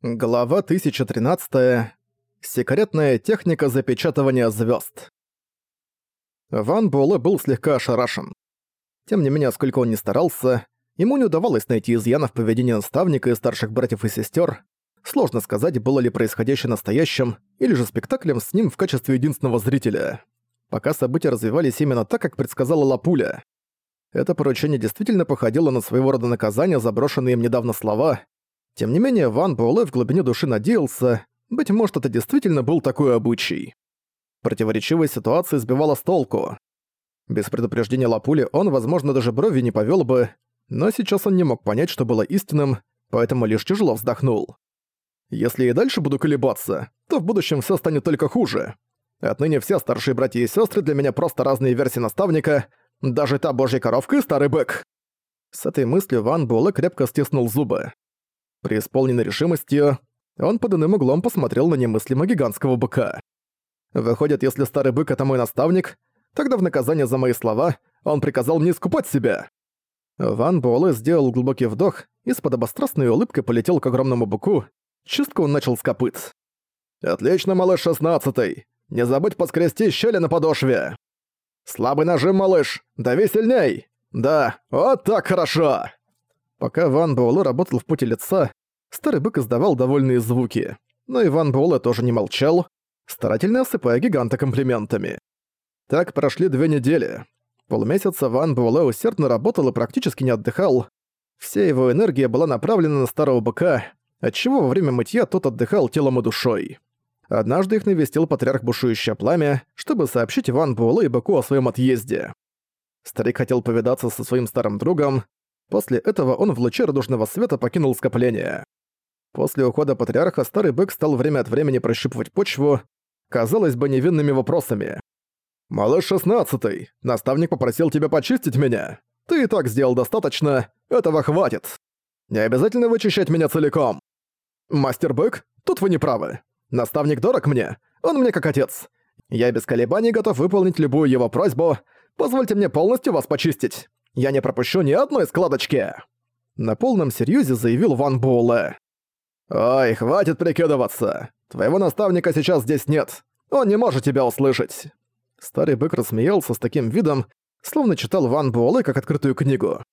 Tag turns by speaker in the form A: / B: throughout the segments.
A: Глава 1013. Секретная техника запечатывания звезд. Ван Буэлэ был слегка ошарашен. Тем не менее, сколько он ни старался, ему не удавалось найти изъяна в поведении наставника и старших братьев и сестер. Сложно сказать, было ли происходящее настоящим, или же спектаклем с ним в качестве единственного зрителя. Пока события развивались именно так, как предсказала Лапуля. Это поручение действительно походило на своего рода наказание, заброшенные им недавно слова, тем не менее, Ван Буэлэ в глубине души надеялся, быть может, это действительно был такой обычай. Противоречивая ситуация сбивала с толку. Без предупреждения Лапули он, возможно, даже брови не повёл бы, но сейчас он не мог понять, что было истинным, поэтому лишь тяжело вздохнул. Если и дальше буду колебаться, то в будущем всё станет только хуже. Отныне все старшие братья и сёстры для меня просто разные версии наставника, даже та божья коровка и старый бык. С этой мыслью Ван Буэлэ крепко стиснул зубы. Преисполненной решимостью, он под иным углом посмотрел на немыслимо гигантского быка. Выходит, если старый бык — это мой наставник, тогда в наказание за мои слова он приказал мне искупать себя. Ван Буэлэ сделал глубокий вдох и с подобострастной улыбкой полетел к огромному быку. Чистку он начал с копыт. «Отлично, малыш шестнадцатый! Не забудь поскрести щели на подошве!» «Слабый нажим, малыш! Дави сильней! Да, вот так хорошо!» Пока Ван Буэлэ работал в пути лица, старый бык издавал довольные звуки. Но и Ван Буэлэ тоже не молчал, старательно осыпая гиганта комплиментами. Так прошли две недели. Полмесяца Ван Буэлэ усердно работал и практически не отдыхал. Вся его энергия была направлена на старого быка, отчего во время мытья тот отдыхал телом и душой. Однажды их навестил патриарх Бушующее Пламя, чтобы сообщить Ван Буэлэ и быку о своем отъезде. Старик хотел повидаться со своим старым другом, После этого он в луче радужного света покинул скопление. После ухода патриарха старый бык стал время от времени прощупывать почву, казалось бы, невинными вопросами. «Малыш шестнадцатый, наставник попросил тебя почистить меня. Ты и так сделал достаточно, этого хватит. Не обязательно вычищать меня целиком. Мастер бык, тут вы не правы. Наставник дорог мне, он мне как отец. Я без колебаний готов выполнить любую его просьбу. Позвольте мне полностью вас почистить. Я не пропущу ни одной складочки!» На полном серьезе заявил Ван Буэлэ. «Ой, хватит прикидываться! Твоего наставника сейчас здесь нет. Он не может тебя услышать!» Старый бык рассмеялся с таким видом, словно читал Ван Буэлэ как открытую книгу.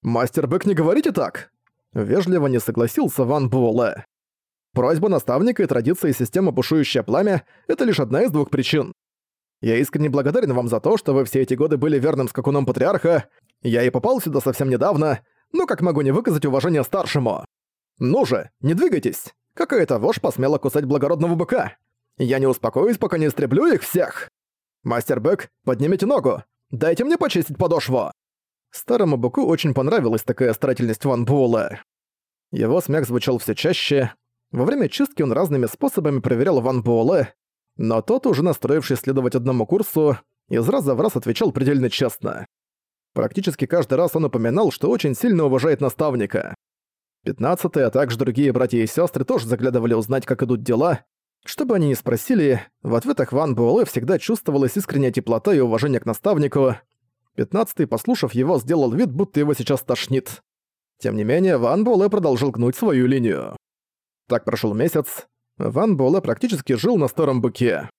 A: «Мастер бык, не говорите так!» Вежливо не согласился Ван Буэлэ. Просьба наставника и традиция системы «Бушующее пламя» — это лишь одна из двух причин. Я искренне благодарен вам за то, что вы все эти годы были верным скакуном Патриарха. Я и попал сюда совсем недавно, но как могу не выказать уважение старшему? Ну же, не двигайтесь! Какая-то вошь посмела кусать благородного быка. Я не успокоюсь, пока не истреблю их всех. Мастер Бэк, поднимите ногу. Дайте мне почистить подошву. Старому быку очень понравилась такая старательность Ван Буэлла. Его смех звучал все чаще. Во время чистки он разными способами проверял Ван Буэлэ, но тот, уже настроивший следовать одному курсу, из раза в раз отвечал предельно честно. Практически каждый раз он упоминал, что очень сильно уважает наставника. Пятнадцатый, а также другие братья и сестры тоже заглядывали узнать, как идут дела. Что бы они ни спросили, в ответах Ван Буэлэ всегда чувствовалась искренняя теплота и уважение к наставнику. Пятнадцатый, послушав его, сделал вид, будто его сейчас тошнит. Тем не менее, Ван Буэлэ продолжил гнуть свою линию. Так прошел месяц. Ван Буэлэ практически жил на старом быке.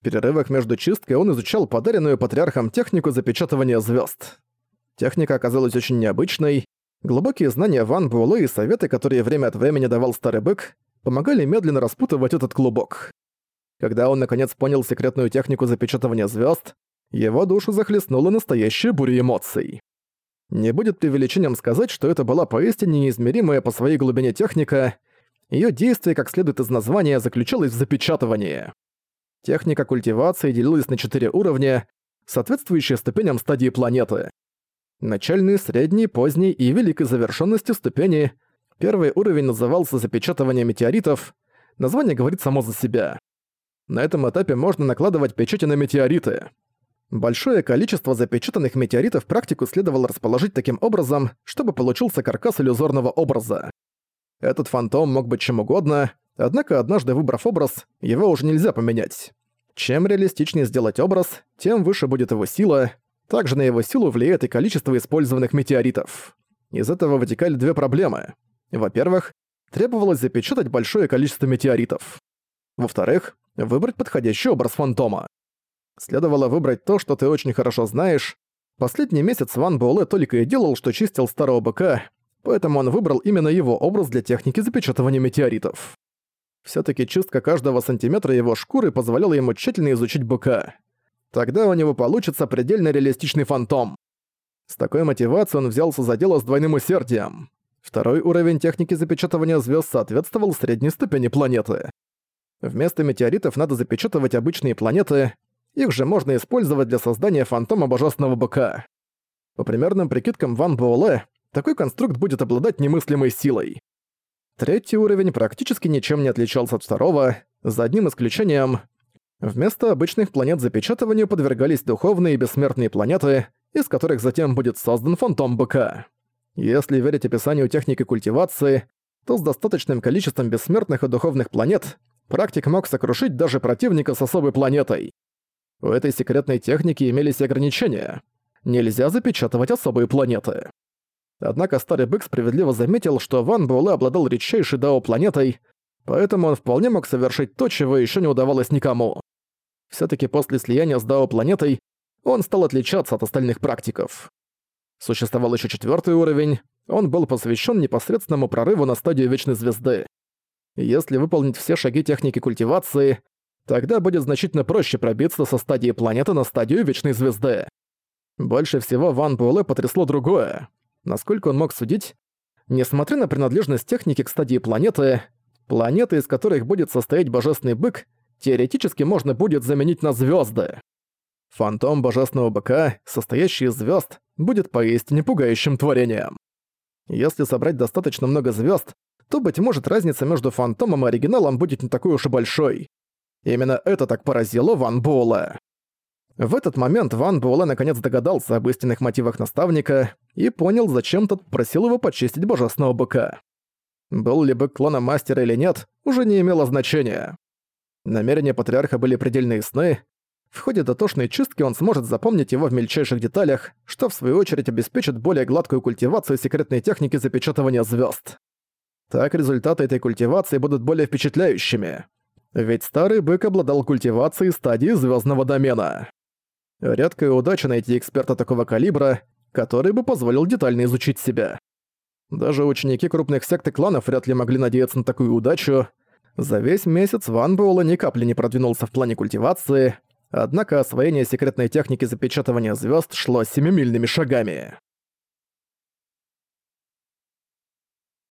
A: В перерывах между чисткой он изучал подаренную патриархом технику запечатывания звезд. Техника оказалась очень необычной. Глубокие знания Ван Буэлэ и советы, которые время от времени давал старый бык, помогали медленно распутывать этот клубок. Когда он наконец понял секретную технику запечатывания звезд, его душу захлестнула настоящая буря эмоций. Не будет преувеличением сказать, что это была поистине неизмеримая по своей глубине техника — Её действие, как следует из названия, заключалось в запечатывании. Техника культивации делилась на четыре уровня, соответствующие ступеням стадии планеты. Начальный, средний, поздний и великой завершенности ступени. Первый уровень назывался запечатывание метеоритов. Название говорит само за себя. На этом этапе можно накладывать печати на метеориты. Большое количество запечатанных метеоритов практику следовало расположить таким образом, чтобы получился каркас иллюзорного образа. Этот фантом мог быть чем угодно, однако однажды выбрав образ, его уже нельзя поменять. Чем реалистичнее сделать образ, тем выше будет его сила, также на его силу влияет и количество использованных метеоритов. Из этого вытекали две проблемы. Во-первых, требовалось запечатать большое количество метеоритов. Во-вторых, выбрать подходящий образ фантома. Следовало выбрать то, что ты очень хорошо знаешь. Последний месяц Ван Буэлэ только и делал, что чистил старого быка, поэтому он выбрал именно его образ для техники запечатывания метеоритов. Всё-таки чистка каждого сантиметра его шкуры позволяла ему тщательно изучить быка. Тогда у него получится предельно реалистичный фантом. С такой мотивацией он взялся за дело с двойным усердием. Второй уровень техники запечатывания звезд соответствовал средней ступени планеты. Вместо метеоритов надо запечатывать обычные планеты, их же можно использовать для создания фантома божественного быка. По примерным прикидкам Ван Буэлэ, такой конструкт будет обладать немыслимой силой. Третий уровень практически ничем не отличался от второго, за одним исключением. Вместо обычных планет запечатыванию подвергались духовные и бессмертные планеты, из которых затем будет создан фантом быка. Если верить описанию техники культивации, то с достаточным количеством бессмертных и духовных планет практик мог сокрушить даже противника с особой планетой. У этой секретной техники имелись ограничения. Нельзя запечатывать особые планеты. Однако старый бык справедливо заметил, что Ван Буэлэ обладал редчайшей дао-планетой, поэтому он вполне мог совершить то, чего еще не удавалось никому. Все таки после слияния с дао-планетой он стал отличаться от остальных практиков. Существовал еще четвертый уровень, он был посвящен непосредственному прорыву на стадию Вечной Звезды. Если выполнить все шаги техники культивации, тогда будет значительно проще пробиться со стадии планеты на стадию Вечной Звезды. Больше всего Ван Буэлэ потрясло другое. Насколько он мог судить, несмотря на принадлежность техники к стадии планеты, планеты, из которых будет состоять Божественный Бык, теоретически можно будет заменить на звезды. Фантом Божественного Быка, состоящий из звезд, будет поистине пугающим творением. Если собрать достаточно много звезд, то, быть может, разница между Фантомом и оригиналом будет не такой уж и большой. Именно это так поразило Ван Буэлла. В этот момент Ван Буэлэ наконец догадался об истинных мотивах наставника и понял, зачем тот просил его почистить божественного быка. Был ли бык клоном мастера или нет, уже не имело значения. Намерения патриарха были предельно ясны. В ходе дотошной чистки он сможет запомнить его в мельчайших деталях, что в свою очередь обеспечит более гладкую культивацию секретной техники запечатывания звезд. Так результаты этой культивации будут более впечатляющими. Ведь старый бык обладал культивацией стадии звездного домена. Редкая удача найти эксперта такого калибра, который бы позволил детально изучить себя. Даже ученики крупных сект и кланов вряд ли могли надеяться на такую удачу. За весь месяц Ван Буэлла ни капли не продвинулся в плане культивации, однако освоение секретной техники запечатывания звезд шло семимильными шагами.